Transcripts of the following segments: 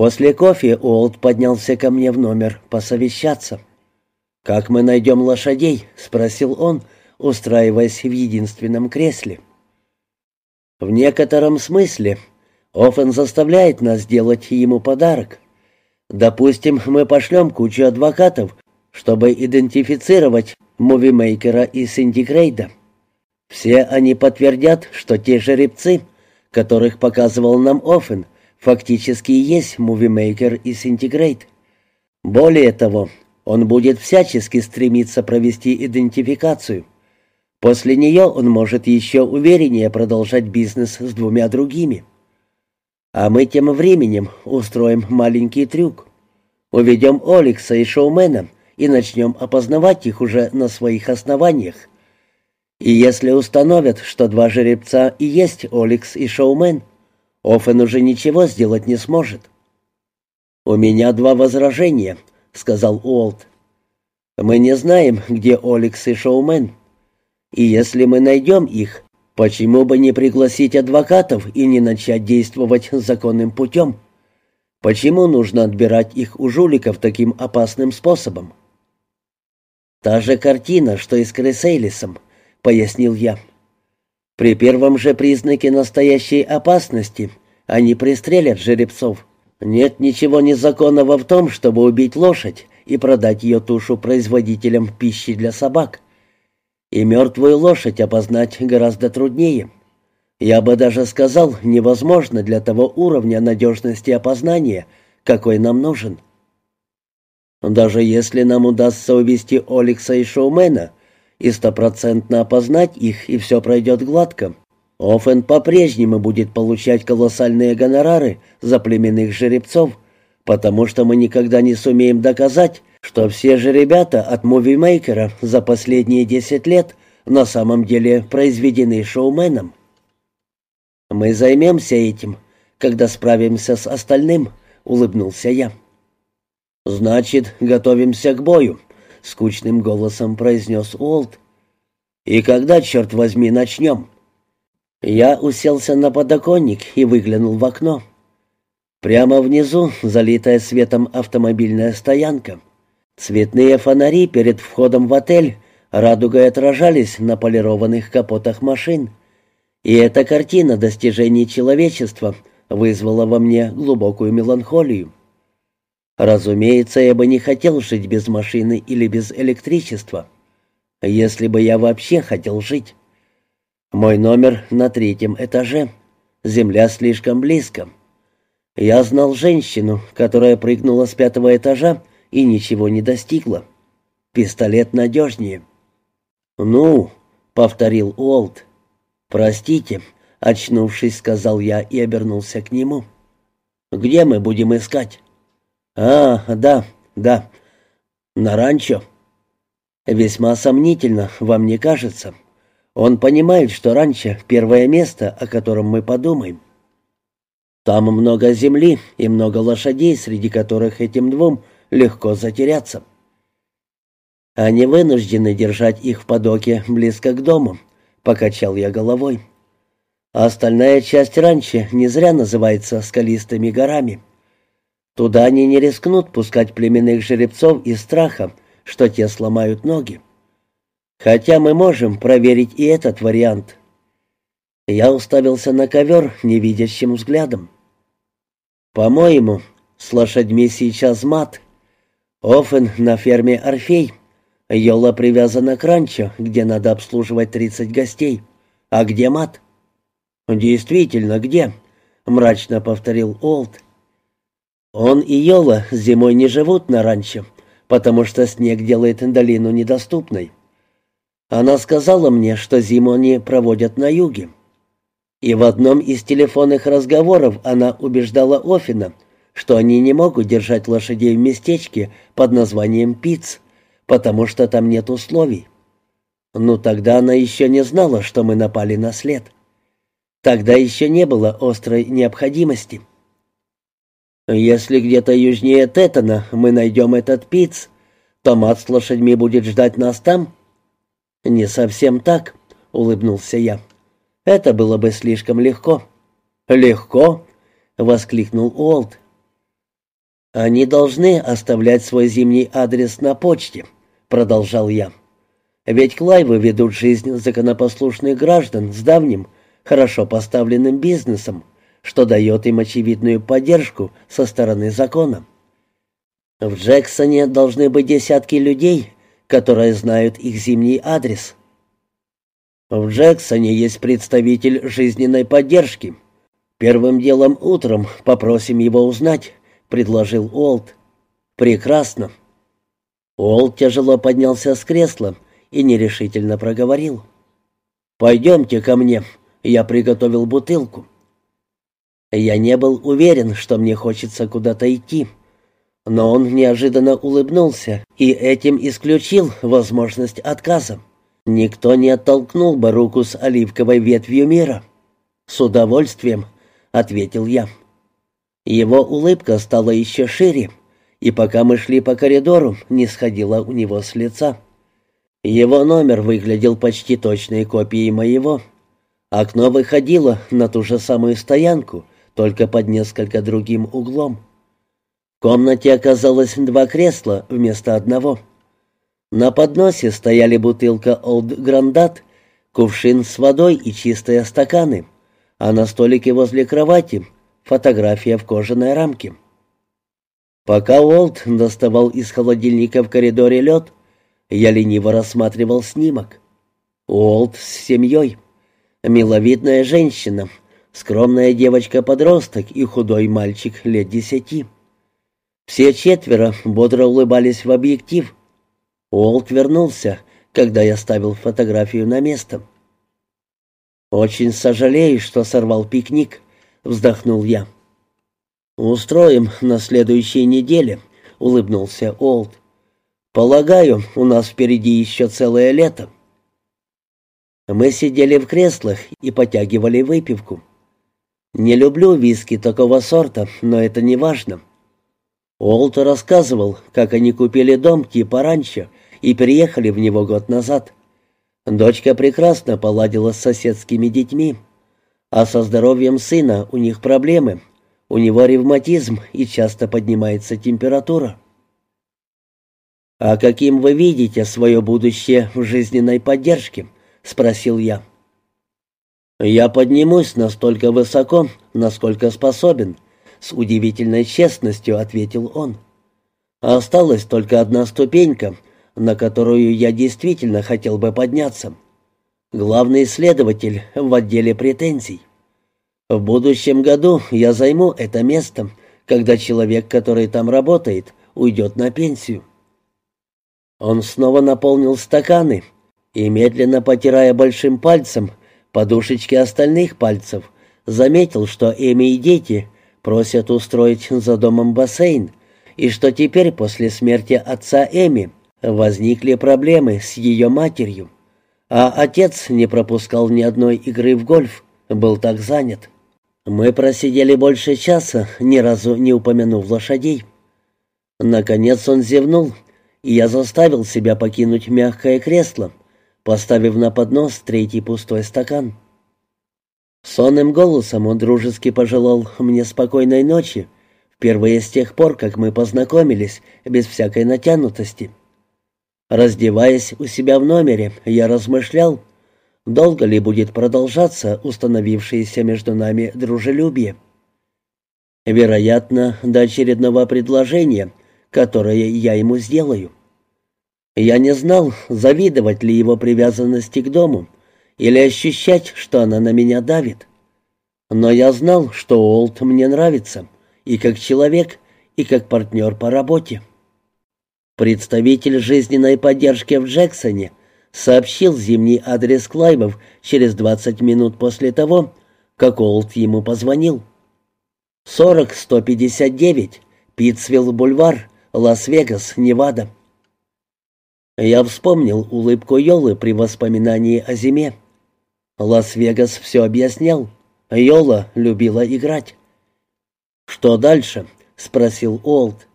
После кофе Уолт поднялся ко мне в номер посовещаться. «Как мы найдем лошадей?» — спросил он, устраиваясь в единственном кресле. «В некотором смысле Оффен заставляет нас сделать ему подарок. Допустим, мы пошлем кучу адвокатов, чтобы идентифицировать мувимейкера и Синдикрейда. Все они подтвердят, что те жеребцы, которых показывал нам Оффен, фактически и есть мувимейкер и Синтигрейд. Более того, он будет всячески стремиться провести идентификацию. После нее он может еще увереннее продолжать бизнес с двумя другими. А мы тем временем устроим маленький трюк. Уведем Оликса и Шоумена и начнем опознавать их уже на своих основаниях. И если установят, что два жеребца и есть Оликс и Шоумен, Оффен уже ничего сделать не сможет. «У меня два возражения», — сказал Уолт. «Мы не знаем, где Оликс и Шоумен. И если мы найдем их, почему бы не пригласить адвокатов и не начать действовать законным путем? Почему нужно отбирать их у жуликов таким опасным способом?» «Та же картина, что и с Кресейлисом», — пояснил я. «При первом же признаке настоящей опасности они пристрелят жеребцов. Нет ничего незаконного в том, чтобы убить лошадь и продать ее тушу производителям пищи для собак. И мертвую лошадь опознать гораздо труднее. Я бы даже сказал, невозможно для того уровня надежности опознания, какой нам нужен. Даже если нам удастся увести Оликса и Шоумена и стопроцентно опознать их, и все пройдет гладко, Оффен по-прежнему будет получать колоссальные гонорары за племенных жеребцов, потому что мы никогда не сумеем доказать, что все же ребята от мувимейкера за последние десять лет на самом деле произведены шоуменом. «Мы займемся этим, когда справимся с остальным», — улыбнулся я. «Значит, готовимся к бою», — скучным голосом произнес Уолт. «И когда, черт возьми, начнем?» Я уселся на подоконник и выглянул в окно. Прямо внизу залитая светом автомобильная стоянка. Цветные фонари перед входом в отель радугой отражались на полированных капотах машин. И эта картина достижений человечества вызвала во мне глубокую меланхолию. Разумеется, я бы не хотел жить без машины или без электричества, если бы я вообще хотел жить. Мой номер на третьем этаже. Земля слишком близко. Я знал женщину, которая прыгнула с пятого этажа и ничего не достигла. Пистолет надежнее. «Ну», — повторил Уолт. «Простите», — очнувшись, сказал я и обернулся к нему. «Где мы будем искать?» «А, да, да, на ранчо». «Весьма сомнительно, вам не кажется?» Он понимает, что раньше первое место, о котором мы подумаем. Там много земли и много лошадей, среди которых этим двум легко затеряться. Они вынуждены держать их в подоке близко к дому, покачал я головой. А остальная часть раньше не зря называется скалистыми горами. Туда они не рискнут пускать племенных жеребцов из страха, что те сломают ноги. Хотя мы можем проверить и этот вариант. Я уставился на ковер невидящим взглядом. По-моему, с лошадьми сейчас мат. Офен на ферме Орфей. Йола привязана к ранчо, где надо обслуживать тридцать гостей. А где мат? Действительно, где? Мрачно повторил Олд. Он и Йола зимой не живут на ранчо, потому что снег делает долину недоступной. Она сказала мне, что зиму они проводят на юге. И в одном из телефонных разговоров она убеждала Офина, что они не могут держать лошадей в местечке под названием Пиц, потому что там нет условий. Ну тогда она еще не знала, что мы напали на след. Тогда еще не было острой необходимости. Если где-то южнее Тетана мы найдем этот Пиц, то мат с лошадьми будет ждать нас там, «Не совсем так», — улыбнулся я. «Это было бы слишком легко». «Легко?» — воскликнул Уолт. «Они должны оставлять свой зимний адрес на почте», — продолжал я. «Ведь Клайвы ведут жизнь законопослушных граждан с давним, хорошо поставленным бизнесом, что дает им очевидную поддержку со стороны закона. В Джексоне должны быть десятки людей, которые знают их зимний адрес». «В Джексоне есть представитель жизненной поддержки. Первым делом утром попросим его узнать» предложил Уолт. «Прекрасно». Уолт тяжело поднялся с кресла и нерешительно проговорил. «Пойдемте ко мне, я приготовил бутылку». Я не был уверен, что мне хочется куда-то идти, но он неожиданно улыбнулся и этим исключил возможность отказа. Никто не оттолкнул бы руку с оливковой ветвью мира. «С удовольствием», — ответил я. Его улыбка стала еще шире, и пока мы шли по коридору, не сходила у него с лица. Его номер выглядел почти точной копией моего. Окно выходило на ту же самую стоянку, только под несколько другим углом. В комнате оказалось два кресла вместо одного. На подносе стояли бутылка «Олд Грандат», кувшин с водой и чистые стаканы, а на столике возле кровати — фотография в кожаной рамке. Пока Уолт доставал из холодильника в коридоре лед, я лениво рассматривал снимок. Уолт с семьей. Миловидная женщина, скромная девочка-подросток и худой мальчик лет десяти. Все четверо бодро улыбались в объектив. Уолт вернулся, когда я ставил фотографию на место. «Очень сожалею, что сорвал пикник», — вздохнул я. «Устроим на следующей неделе», — улыбнулся Олд. «Полагаю, у нас впереди еще целое лето». Мы сидели в креслах и потягивали выпивку. Не люблю виски такого сорта, но это не важно. Олд рассказывал, как они купили дом типа раньше и переехали в него год назад. Дочка прекрасно поладила с соседскими детьми. А со здоровьем сына у них проблемы. У него ревматизм и часто поднимается температура. «А каким вы видите свое будущее в жизненной поддержке?» — спросил я. «Я поднимусь настолько высоко, насколько способен», — с удивительной честностью ответил он. «Осталась только одна ступенька, на которую я действительно хотел бы подняться» главный следователь в отделе претензий. В будущем году я займу это место, когда человек, который там работает, уйдет на пенсию. Он снова наполнил стаканы и, медленно потирая большим пальцем подушечки остальных пальцев, заметил, что Эми и дети просят устроить за домом бассейн, и что теперь после смерти отца Эми возникли проблемы с ее матерью. А отец не пропускал ни одной игры в гольф, был так занят. Мы просидели больше часа, ни разу не упомянув лошадей. Наконец он зевнул, и я заставил себя покинуть мягкое кресло, поставив на поднос третий пустой стакан. Сонным голосом он дружески пожелал мне спокойной ночи, впервые с тех пор, как мы познакомились, без всякой натянутости. Раздеваясь у себя в номере, я размышлял, долго ли будет продолжаться установившееся между нами дружелюбие. Вероятно, до очередного предложения, которое я ему сделаю. Я не знал, завидовать ли его привязанности к дому или ощущать, что она на меня давит. Но я знал, что Уолт мне нравится, и как человек, и как партнер по работе. Представитель жизненной поддержки в Джексоне сообщил зимний адрес Клайвов через 20 минут после того, как Уолт ему позвонил. 40-159, Питцвилл-бульвар, Лас-Вегас, Невада. Я вспомнил улыбку Йолы при воспоминании о зиме. Лас-Вегас все объяснял. Йола любила играть. «Что дальше?» — спросил Уолт.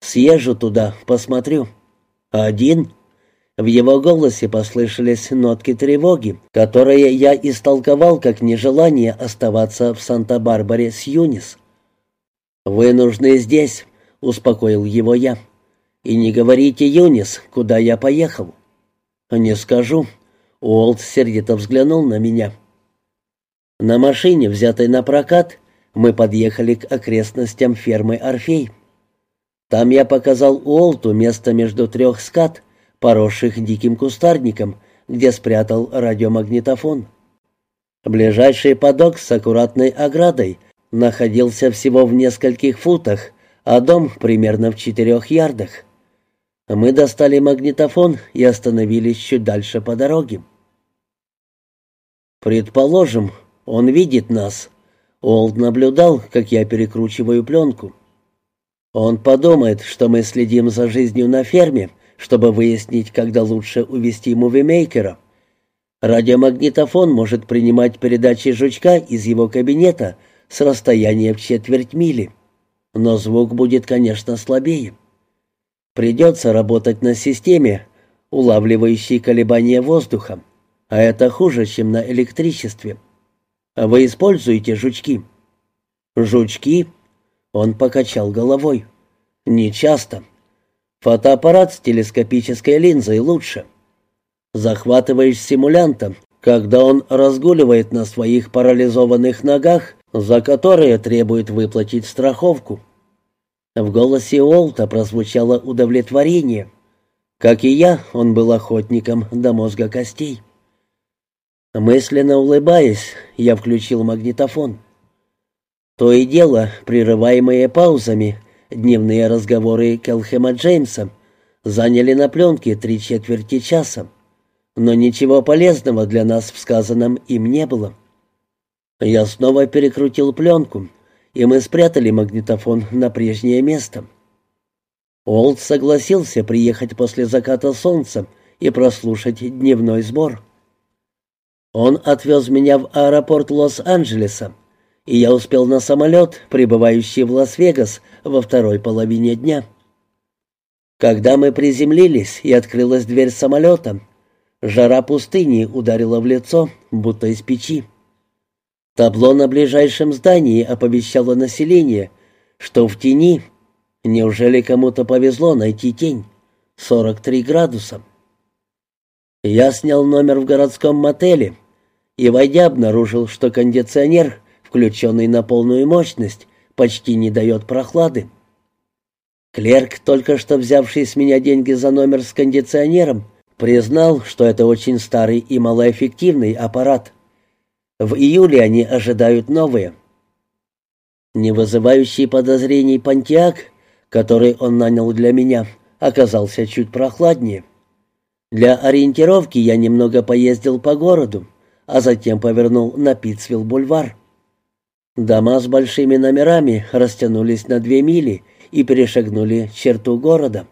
Съезжу туда, посмотрю». «Один?» В его голосе послышались нотки тревоги, которые я истолковал как нежелание оставаться в Санта-Барбаре с Юнис. «Вы нужны здесь. успокоил его я. «И не говорите, Юнис, куда я поехал». «Не скажу». Уолт сердито взглянул на меня. На машине, взятой на прокат, мы подъехали к окрестностям фермы «Орфей». Там я показал Уолту место между трех скат, поросших диким кустарником, где спрятал радиомагнитофон. Ближайший подок с аккуратной оградой находился всего в нескольких футах, а дом примерно в четырех ярдах. Мы достали магнитофон и остановились чуть дальше по дороге. «Предположим, он видит нас». Олд наблюдал, как я перекручиваю пленку. «Он подумает, что мы следим за жизнью на ферме, чтобы выяснить, когда лучше увести мувимейкера. Радиомагнитофон может принимать передачи жучка из его кабинета с расстояния в четверть мили, но звук будет, конечно, слабее. Придется работать на системе, улавливающей колебания воздуха, а это хуже, чем на электричестве. Вы используете жучки? Жучки? Он покачал головой. Не часто. Фотоаппарат с телескопической линзой лучше. Захватываешь симулянта, когда он разгуливает на своих парализованных ногах, за которые требует выплатить страховку. В голосе Уолта прозвучало удовлетворение. Как и я, он был охотником до мозга костей. Мысленно улыбаясь, я включил магнитофон. То и дело, прерываемые паузами, дневные разговоры Келхема Джеймса заняли на пленке три четверти часа но ничего полезного для нас в сказанном им не было. Я снова перекрутил пленку, и мы спрятали магнитофон на прежнее место. Олд согласился приехать после заката солнца и прослушать дневной сбор. Он отвез меня в аэропорт Лос-Анджелеса, и я успел на самолет, прибывающий в Лас-Вегас во второй половине дня. Когда мы приземлились и открылась дверь самолета, Жара пустыни ударила в лицо, будто из печи. Табло на ближайшем здании оповещало население, что в тени. Неужели кому-то повезло найти тень? 43 градуса. Я снял номер в городском мотеле и, войдя, обнаружил, что кондиционер, включенный на полную мощность, почти не дает прохлады. Клерк, только что взявший с меня деньги за номер с кондиционером, Признал, что это очень старый и малоэффективный аппарат. В июле они ожидают новые. Не вызывающий подозрений Пантиак, который он нанял для меня, оказался чуть прохладнее. Для ориентировки я немного поездил по городу, а затем повернул на Питцвилл-бульвар. Дома с большими номерами растянулись на две мили и перешагнули черту города.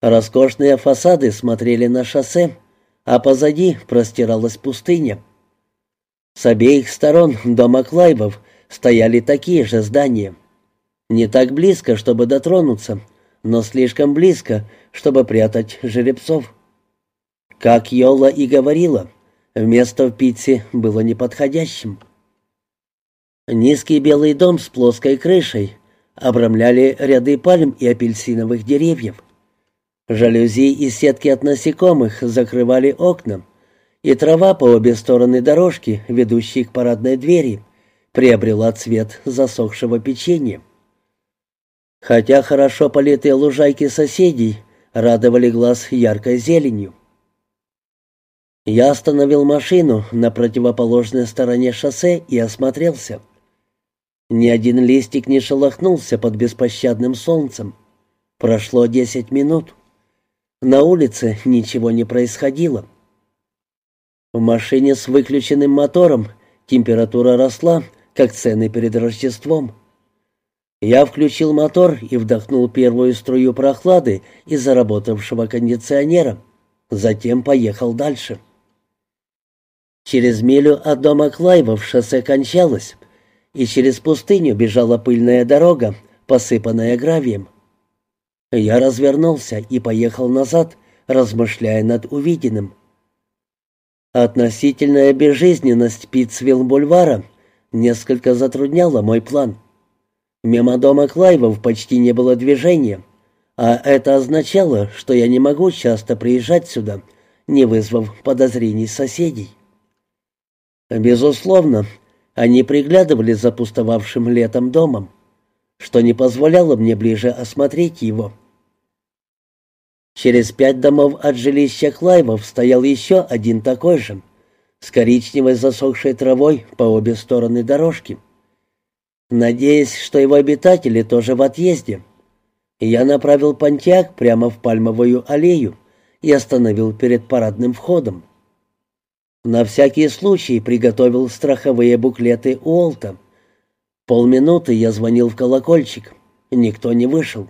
Роскошные фасады смотрели на шоссе, а позади простиралась пустыня. С обеих сторон дома Клайвов стояли такие же здания. Не так близко, чтобы дотронуться, но слишком близко, чтобы прятать жеребцов. Как Йола и говорила, место в Питсе было неподходящим. Низкий белый дом с плоской крышей обрамляли ряды пальм и апельсиновых деревьев. Жалюзи и сетки от насекомых закрывали окна, и трава по обе стороны дорожки, ведущей к парадной двери, приобрела цвет засохшего печенья. Хотя хорошо политые лужайки соседей радовали глаз яркой зеленью. Я остановил машину на противоположной стороне шоссе и осмотрелся. Ни один листик не шелохнулся под беспощадным солнцем. Прошло десять минут. На улице ничего не происходило. В машине с выключенным мотором температура росла, как цены перед Рождеством. Я включил мотор и вдохнул первую струю прохлады из заработавшего кондиционера. Затем поехал дальше. Через милю от дома Клайвов шоссе кончалось, и через пустыню бежала пыльная дорога, посыпанная гравием. Я развернулся и поехал назад, размышляя над увиденным. Относительная безжизненность Питцвилл-бульвара несколько затрудняла мой план. Мимо дома Клайвов почти не было движения, а это означало, что я не могу часто приезжать сюда, не вызвав подозрений соседей. Безусловно, они приглядывали за пустовавшим летом домом, что не позволяло мне ближе осмотреть его. Через пять домов от жилища Клайвов стоял еще один такой же, с коричневой засохшей травой по обе стороны дорожки. Надеясь, что его обитатели тоже в отъезде, я направил понтяк прямо в пальмовую аллею и остановил перед парадным входом. На всякий случай приготовил страховые буклеты Уолта. Полминуты я звонил в колокольчик. Никто не вышел.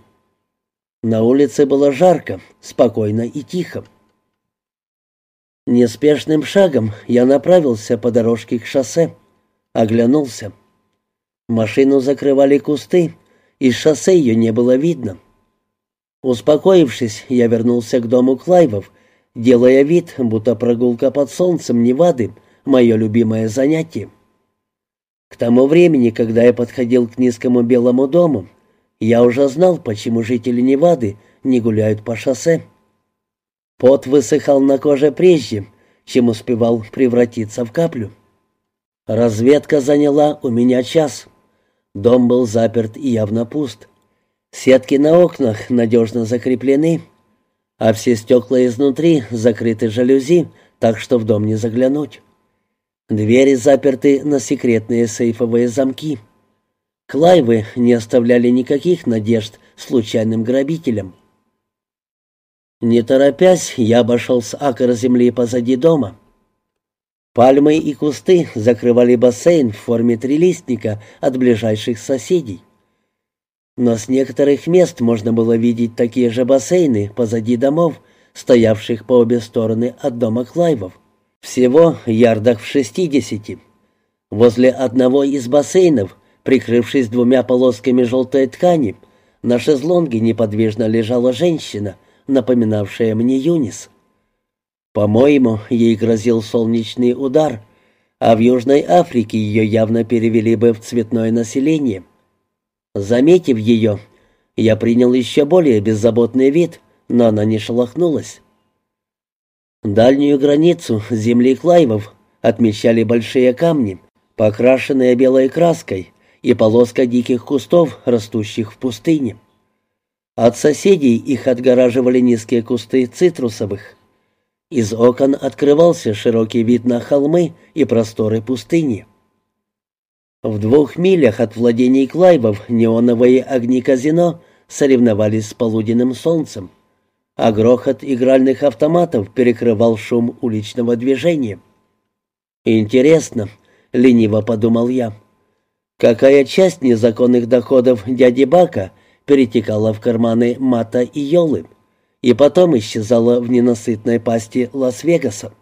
На улице было жарко, спокойно и тихо. Неспешным шагом я направился по дорожке к шоссе. Оглянулся. Машину закрывали кусты, и шоссе ее не было видно. Успокоившись, я вернулся к дому Клайвов, делая вид, будто прогулка под солнцем Невады — мое любимое занятие. К тому времени, когда я подходил к низкому белому дому, я уже знал, почему жители Невады не гуляют по шоссе. Пот высыхал на коже прежде, чем успевал превратиться в каплю. Разведка заняла у меня час. Дом был заперт и явно пуст. Сетки на окнах надежно закреплены, а все стекла изнутри закрыты жалюзи, так что в дом не заглянуть. Двери заперты на секретные сейфовые замки. Клайвы не оставляли никаких надежд случайным грабителям. Не торопясь, я обошел с акр земли позади дома. Пальмы и кусты закрывали бассейн в форме трилистника от ближайших соседей. Но с некоторых мест можно было видеть такие же бассейны позади домов, стоявших по обе стороны от дома Клайвов. Всего ярдах в шестидесяти. Возле одного из бассейнов, прикрывшись двумя полосками желтой ткани, на шезлонге неподвижно лежала женщина, напоминавшая мне Юнис. По-моему, ей грозил солнечный удар, а в Южной Африке ее явно перевели бы в цветное население — Заметив ее, я принял еще более беззаботный вид, но она не шелохнулась. Дальнюю границу земли Клайвов отмечали большие камни, покрашенные белой краской, и полоска диких кустов, растущих в пустыне. От соседей их отгораживали низкие кусты цитрусовых. Из окон открывался широкий вид на холмы и просторы пустыни. В двух милях от владений Клайвов неоновые огни казино соревновались с полуденным солнцем, а грохот игральных автоматов перекрывал шум уличного движения. «Интересно», — лениво подумал я, — «какая часть незаконных доходов дяди Бака перетекала в карманы Мата и Йолы и потом исчезала в ненасытной пасти Лас-Вегаса?»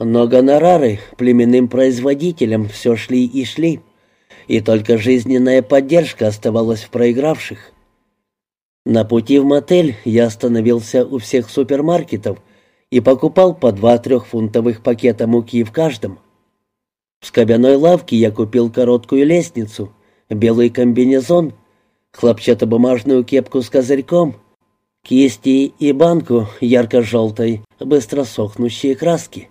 Но гонорары племенным производителям все шли и шли и только жизненная поддержка оставалась в проигравших. На пути в мотель я остановился у всех супермаркетов и покупал по два трехфунтовых пакета муки в каждом. В скобяной лавке я купил короткую лестницу, белый комбинезон, хлопчатобумажную кепку с козырьком, кисти и банку ярко-желтой, быстро сохнущей краски.